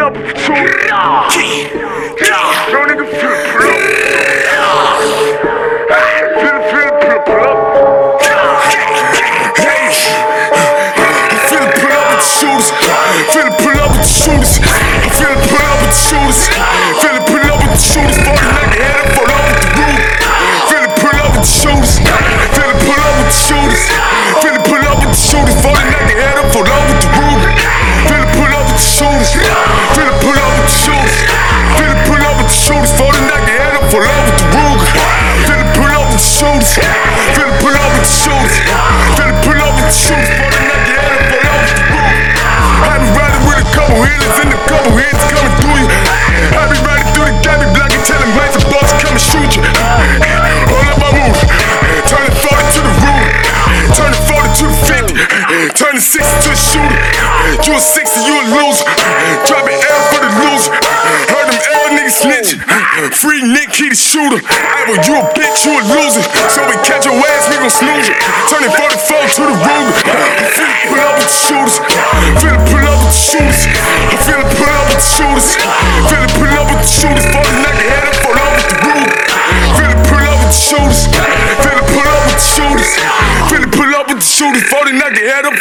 up with shooters. Yo, nigga, fill it, pull it, pull up. Hey, finna pull up with the shooters. Finna pull up with the. Fall with the roof. Finna pull up the shooters. Finna pull up the shooters. Finna pull up the shooters. For the nigga head up, fall with the roof. I be riding with a couple hitters and a couple hits coming through you. I be riding through the gabby block and telling mates the boss come and shoot you. Hold up my move. Turn the 40 to the roof. Turn the 40 to the 50. Turn the 60 to the shooter. You a 60, you a loser. Dropping L for the loser. Free Nick, he the shooter. Well, you a bitch, you a loser. So we catch your ass, we gon' snooze you. Turn the 44 to the Ruger. Finna pull up with the shooters. Finna pull up with the shooters. Finna pull up with the shooters. Finna pull up with the shooters. For the nigga head up, fall off with the Ruger. Finna pull up with the shooters. Finna pull up with the shooters. Finna pull up with the shooters. For the nigga head up,